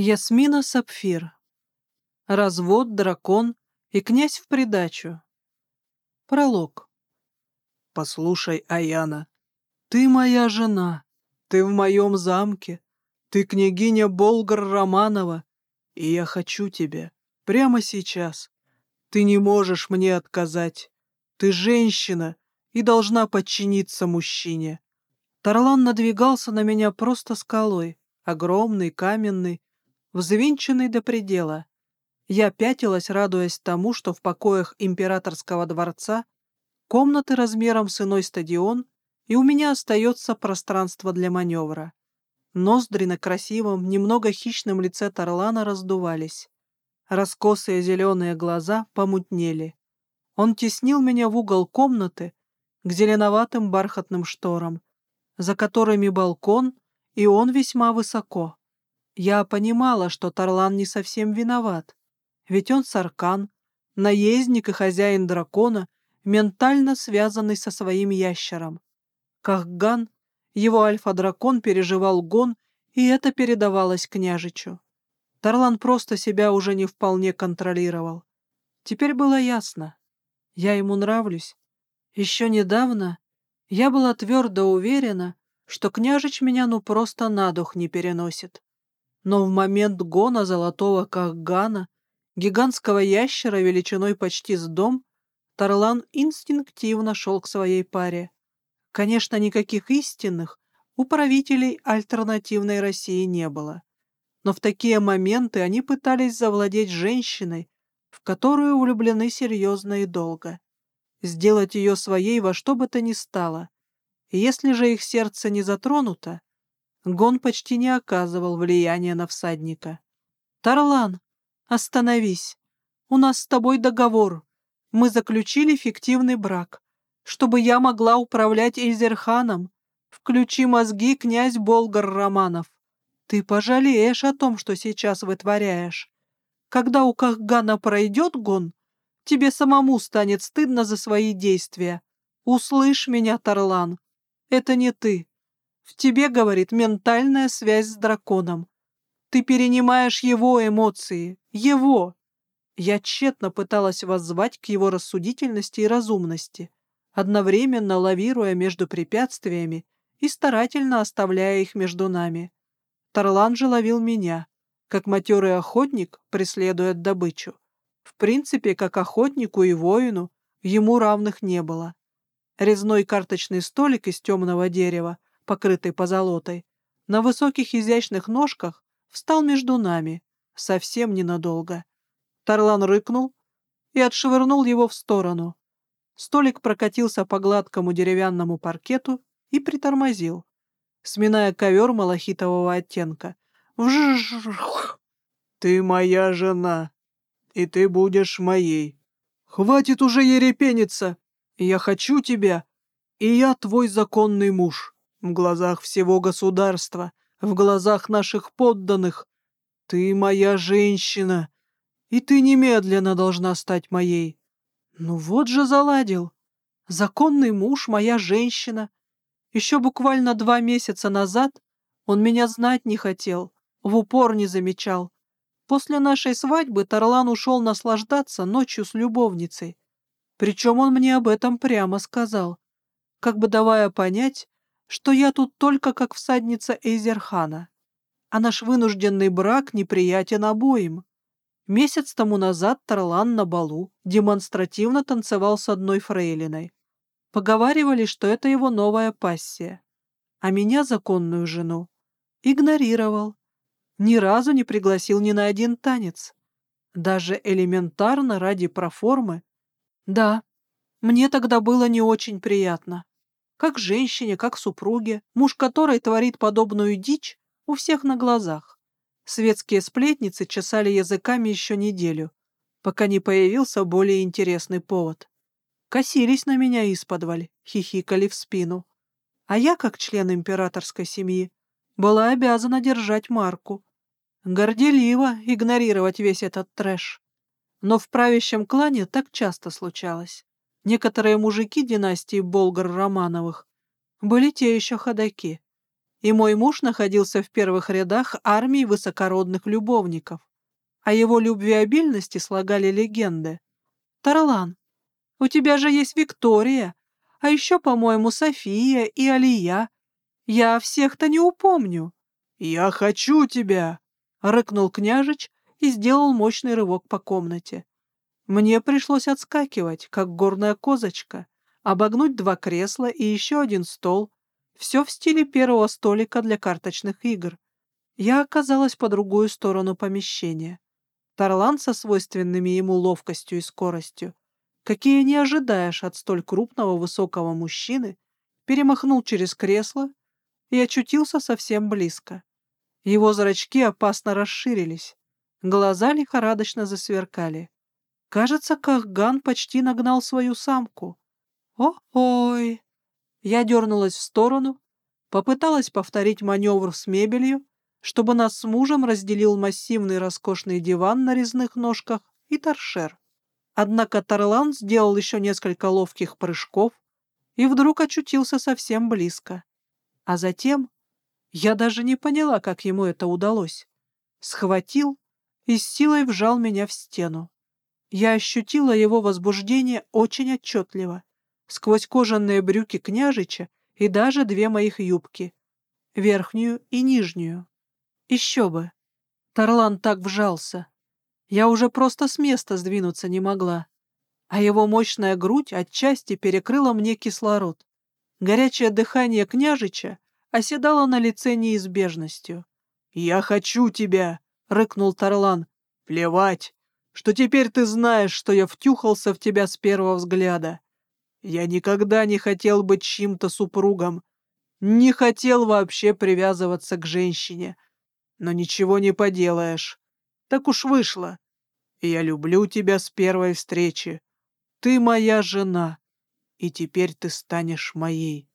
Ясмина Сапфир. Развод, дракон и князь в придачу. Пролог. Послушай, Аяна, ты моя жена, ты в моем замке, ты княгиня Болгар Романова, и я хочу тебя прямо сейчас. Ты не можешь мне отказать. Ты женщина и должна подчиниться мужчине. Тарлан надвигался на меня просто скалой, огромный, каменный, взвинченный до предела. Я пятилась, радуясь тому, что в покоях императорского дворца комнаты размером с иной стадион, и у меня остается пространство для маневра. Ноздри на красивом, немного хищном лице Тарлана раздувались. Раскосые зеленые глаза помутнели. Он теснил меня в угол комнаты к зеленоватым бархатным шторам, за которыми балкон, и он весьма высоко. Я понимала, что Тарлан не совсем виноват, ведь он саркан, наездник и хозяин дракона, ментально связанный со своим ящером. Кахган, его альфа-дракон, переживал гон, и это передавалось княжичу. Тарлан просто себя уже не вполне контролировал. Теперь было ясно. Я ему нравлюсь. Еще недавно я была твердо уверена, что княжич меня ну просто на дух не переносит но в момент гона золотого Кахгана, гигантского ящера величиной почти с дом, Тарлан инстинктивно шел к своей паре. Конечно, никаких истинных у правителей альтернативной России не было. Но в такие моменты они пытались завладеть женщиной, в которую влюблены серьезно и долго. Сделать ее своей во что бы то ни стало. И если же их сердце не затронуто, Гон почти не оказывал влияния на всадника. «Тарлан, остановись. У нас с тобой договор. Мы заключили фиктивный брак, чтобы я могла управлять Эйзерханом. Включи мозги, князь Болгар Романов. Ты пожалеешь о том, что сейчас вытворяешь. Когда у Кахгана пройдет гон, тебе самому станет стыдно за свои действия. Услышь меня, Тарлан. Это не ты. В тебе, говорит, ментальная связь с драконом. Ты перенимаешь его эмоции. Его. Я тщетно пыталась воззвать к его рассудительности и разумности, одновременно лавируя между препятствиями и старательно оставляя их между нами. Тарлан же ловил меня, как матерый охотник преследует добычу. В принципе, как охотнику и воину, ему равных не было. Резной карточный столик из темного дерева покрытый позолотой, на высоких изящных ножках встал между нами, совсем ненадолго. Тарлан рыкнул и отшвырнул его в сторону. Столик прокатился по гладкому деревянному паркету и притормозил, сминая ковер малахитового оттенка. Ты моя жена, и ты будешь моей. Хватит уже ерепениться! Я хочу тебя, и я твой законный муж в глазах всего государства, в глазах наших подданных. Ты моя женщина, и ты немедленно должна стать моей. Ну вот же заладил. Законный муж, моя женщина. Еще буквально два месяца назад он меня знать не хотел, в упор не замечал. После нашей свадьбы Тарлан ушел наслаждаться ночью с любовницей. Причем он мне об этом прямо сказал, как бы давая понять, что я тут только как всадница Эйзерхана, а наш вынужденный брак неприятен обоим. Месяц тому назад Тарлан на балу демонстративно танцевал с одной фрейлиной. Поговаривали, что это его новая пассия, а меня, законную жену, игнорировал. Ни разу не пригласил ни на один танец. Даже элементарно ради проформы. Да, мне тогда было не очень приятно как женщине, как супруге, муж которой творит подобную дичь у всех на глазах. Светские сплетницы чесали языками еще неделю, пока не появился более интересный повод. Косились на меня исподволь, хихикали в спину. А я, как член императорской семьи, была обязана держать марку. Горделиво игнорировать весь этот трэш. Но в правящем клане так часто случалось. Некоторые мужики династии Болгар-Романовых были те еще ходаки. и мой муж находился в первых рядах армии высокородных любовников. О его любвеобильности слагали легенды. «Тарлан, у тебя же есть Виктория, а еще, по-моему, София и Алия. Я всех-то не упомню». «Я хочу тебя!» — рыкнул княжич и сделал мощный рывок по комнате. Мне пришлось отскакивать, как горная козочка, обогнуть два кресла и еще один стол, все в стиле первого столика для карточных игр. Я оказалась по другую сторону помещения. Тарлан со свойственными ему ловкостью и скоростью, какие не ожидаешь от столь крупного высокого мужчины, перемахнул через кресло и очутился совсем близко. Его зрачки опасно расширились, глаза лихорадочно засверкали. Кажется, Кахган почти нагнал свою самку. О-ой! Я дернулась в сторону, попыталась повторить маневр с мебелью, чтобы нас с мужем разделил массивный роскошный диван на резных ножках и торшер. Однако Тарлан сделал еще несколько ловких прыжков и вдруг очутился совсем близко. А затем я даже не поняла, как ему это удалось. Схватил и с силой вжал меня в стену. Я ощутила его возбуждение очень отчетливо, сквозь кожаные брюки княжича и даже две моих юбки, верхнюю и нижнюю. Еще бы! Тарлан так вжался. Я уже просто с места сдвинуться не могла, а его мощная грудь отчасти перекрыла мне кислород. Горячее дыхание княжича оседало на лице неизбежностью. «Я хочу тебя!» — рыкнул Тарлан. «Плевать! Что теперь ты знаешь, что я втюхался в тебя с первого взгляда. Я никогда не хотел быть чьим-то супругом, не хотел вообще привязываться к женщине. Но ничего не поделаешь. Так уж вышло. Я люблю тебя с первой встречи. Ты моя жена, и теперь ты станешь моей.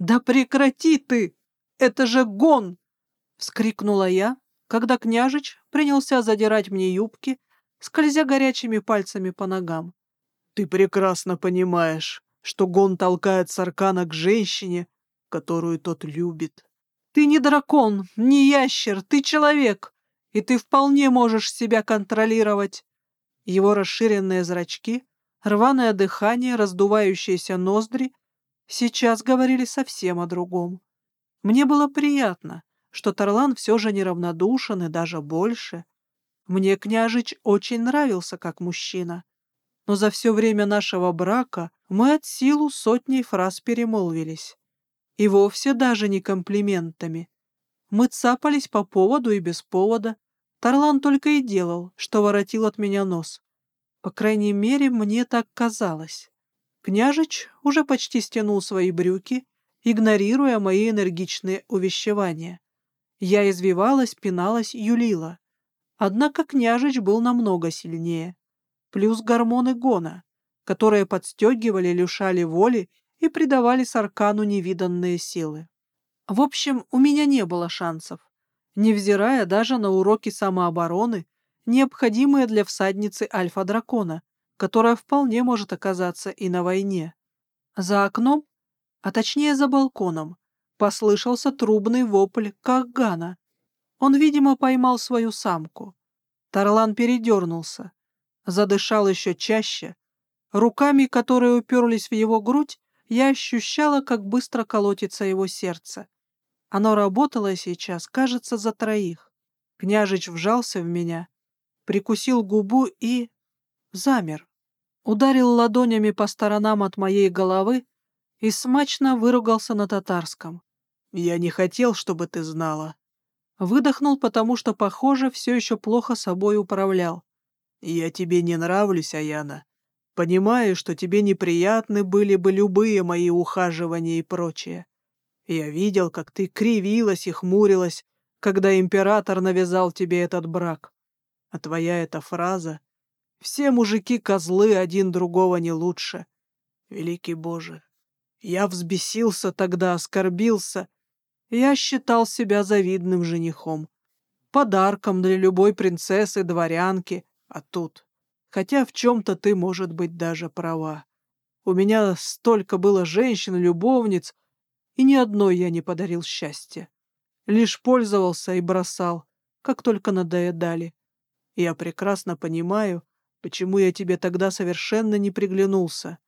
Да прекрати ты! Это же гон! Вскрикнула я, когда княжич принялся задирать мне юбки, скользя горячими пальцами по ногам. «Ты прекрасно понимаешь, что Гон толкает Саркана к женщине, которую тот любит. Ты не дракон, не ящер, ты человек, и ты вполне можешь себя контролировать». Его расширенные зрачки, рваное дыхание, раздувающиеся ноздри сейчас говорили совсем о другом. Мне было приятно, что Тарлан все же неравнодушен и даже больше. Мне княжич очень нравился как мужчина, но за все время нашего брака мы от силу сотней фраз перемолвились. И вовсе даже не комплиментами. Мы цапались по поводу и без повода. Тарлан только и делал, что воротил от меня нос. По крайней мере, мне так казалось. Княжич уже почти стянул свои брюки, игнорируя мои энергичные увещевания. Я извивалась, пиналась, юлила. Однако княжич был намного сильнее. Плюс гормоны гона, которые подстегивали, лишали воли и придавали Саркану невиданные силы. В общем, у меня не было шансов, невзирая даже на уроки самообороны, необходимые для всадницы альфа-дракона, которая вполне может оказаться и на войне. За окном, а точнее за балконом, послышался трубный вопль Кахгана, он, видимо, поймал свою самку. Тарлан передернулся, задышал еще чаще. Руками, которые уперлись в его грудь, я ощущала, как быстро колотится его сердце. Оно работало сейчас, кажется, за троих. Княжич вжался в меня, прикусил губу и... замер. Ударил ладонями по сторонам от моей головы и смачно выругался на татарском. «Я не хотел, чтобы ты знала. Выдохнул, потому что, похоже, все еще плохо собой управлял. «Я тебе не нравлюсь, Аяна. Понимаю, что тебе неприятны были бы любые мои ухаживания и прочее. Я видел, как ты кривилась и хмурилась, когда император навязал тебе этот брак. А твоя эта фраза «Все мужики козлы, один другого не лучше». Великий Боже, я взбесился тогда, оскорбился — я считал себя завидным женихом. Подарком для любой принцессы, дворянки. А тут... Хотя в чем-то ты, может быть, даже права. У меня столько было женщин, любовниц, и ни одной я не подарил счастья. Лишь пользовался и бросал, как только надоедали. Я прекрасно понимаю, почему я тебе тогда совершенно не приглянулся.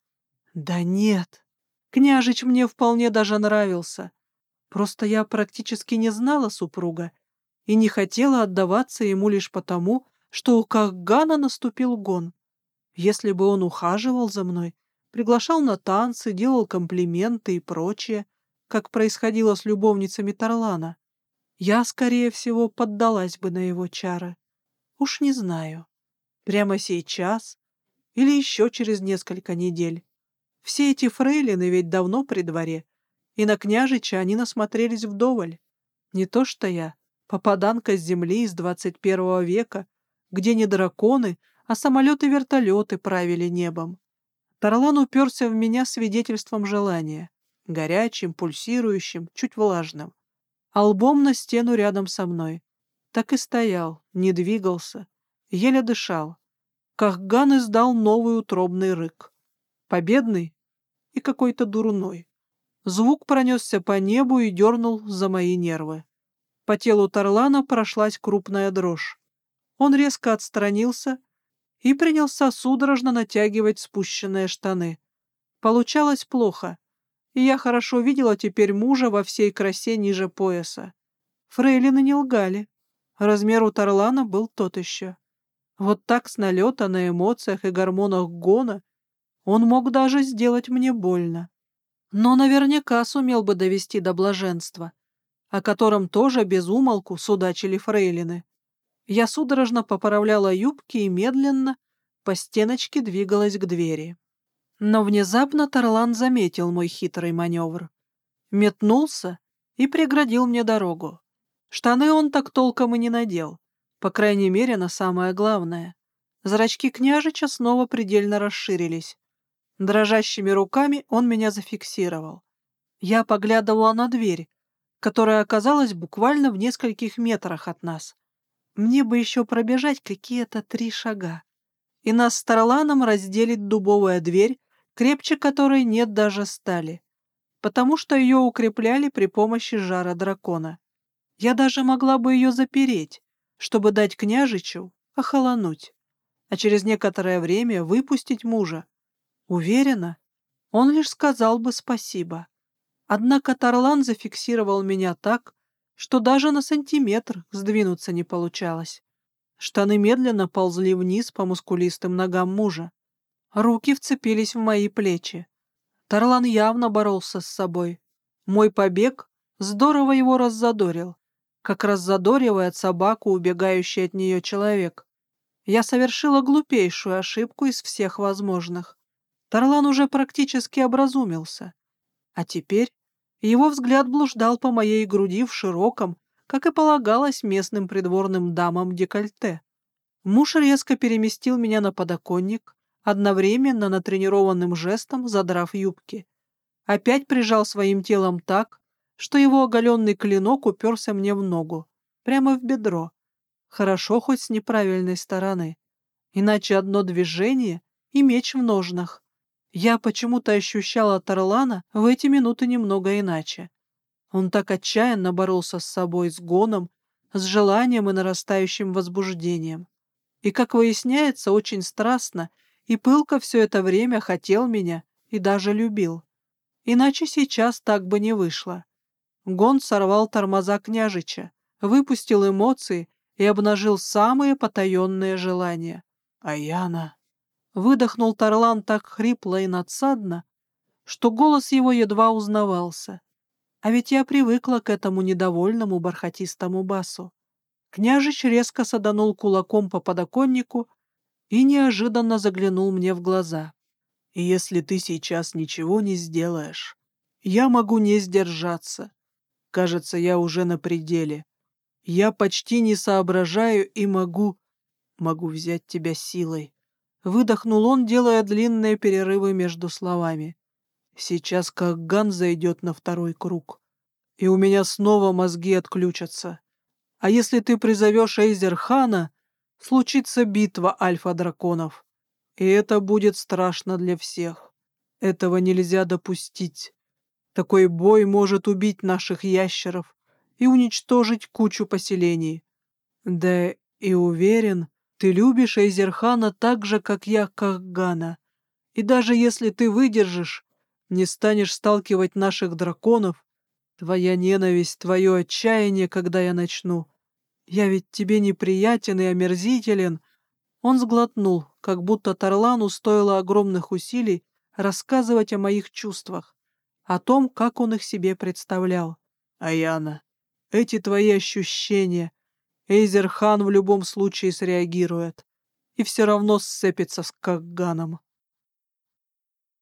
Да нет, княжич мне вполне даже нравился. Просто я практически не знала супруга и не хотела отдаваться ему лишь потому, что у Кахгана наступил гон. Если бы он ухаживал за мной, приглашал на танцы, делал комплименты и прочее, как происходило с любовницами Тарлана, я, скорее всего, поддалась бы на его чары. Уж не знаю, прямо сейчас или еще через несколько недель. Все эти фрейлины ведь давно при дворе, и на княжича они насмотрелись вдоволь. Не то что я, попаданка с земли из двадцать первого века, где не драконы, а самолеты-вертолеты правили небом. Тарлан уперся в меня свидетельством желания, горячим, пульсирующим, чуть влажным, а лбом на стену рядом со мной. Так и стоял, не двигался, еле дышал. Кахган издал новый утробный рык. Победный и какой-то дурной. Звук пронесся по небу и дернул за мои нервы. По телу Тарлана прошлась крупная дрожь. Он резко отстранился и принялся судорожно натягивать спущенные штаны. Получалось плохо, и я хорошо видела теперь мужа во всей красе ниже пояса. Фрейлины не лгали. Размер у Тарлана был тот еще. Вот так с налета на эмоциях и гормонах гона он мог даже сделать мне больно. Но наверняка сумел бы довести до блаженства, о котором тоже без умолку судачили фрейлины. Я судорожно поправляла юбки и медленно по стеночке двигалась к двери. Но внезапно Тарлан заметил мой хитрый маневр. Метнулся и преградил мне дорогу. Штаны он так толком и не надел, по крайней мере, на самое главное. Зрачки княжича снова предельно расширились. Дрожащими руками он меня зафиксировал. Я поглядывала на дверь, которая оказалась буквально в нескольких метрах от нас. Мне бы еще пробежать какие-то три шага. И нас с Тарланом разделит дубовая дверь, крепче которой нет даже стали, потому что ее укрепляли при помощи жара дракона. Я даже могла бы ее запереть, чтобы дать княжичу охолонуть, а через некоторое время выпустить мужа. Уверена, он лишь сказал бы спасибо. Однако Тарлан зафиксировал меня так, что даже на сантиметр сдвинуться не получалось. Штаны медленно ползли вниз по мускулистым ногам мужа. Руки вцепились в мои плечи. Тарлан явно боролся с собой. Мой побег здорово его раззадорил, как раззадоривает собаку, убегающий от нее человек. Я совершила глупейшую ошибку из всех возможных. Тарлан уже практически образумился. А теперь его взгляд блуждал по моей груди в широком, как и полагалось местным придворным дамам декольте. Муж резко переместил меня на подоконник, одновременно натренированным жестом задрав юбки. Опять прижал своим телом так, что его оголенный клинок уперся мне в ногу, прямо в бедро. Хорошо хоть с неправильной стороны. Иначе одно движение и меч в ножнах. Я почему-то ощущала Тарлана в эти минуты немного иначе. Он так отчаянно боролся с собой, с гоном, с желанием и нарастающим возбуждением. И, как выясняется, очень страстно и пылко все это время хотел меня и даже любил. Иначе сейчас так бы не вышло. Гон сорвал тормоза княжича, выпустил эмоции и обнажил самые потаенные желания. «Аяна!» Выдохнул Тарлан так хрипло и надсадно, что голос его едва узнавался. А ведь я привыкла к этому недовольному бархатистому басу. Княжич резко саданул кулаком по подоконнику и неожиданно заглянул мне в глаза. «Если ты сейчас ничего не сделаешь, я могу не сдержаться. Кажется, я уже на пределе. Я почти не соображаю и могу... могу взять тебя силой. Выдохнул он, делая длинные перерывы между словами. Сейчас как Ган зайдет на второй круг. И у меня снова мозги отключатся. А если ты призовешь Эйзерхана, случится битва альфа-драконов. И это будет страшно для всех. Этого нельзя допустить. Такой бой может убить наших ящеров и уничтожить кучу поселений. Да и уверен, ты любишь Эйзерхана так же, как я Кахгана. И даже если ты выдержишь, не станешь сталкивать наших драконов, твоя ненависть, твое отчаяние, когда я начну. Я ведь тебе неприятен и омерзителен. Он сглотнул, как будто Тарлану стоило огромных усилий рассказывать о моих чувствах, о том, как он их себе представлял. Аяна, эти твои ощущения, Эйзерхан в любом случае среагирует и все равно сцепится с Кагганом.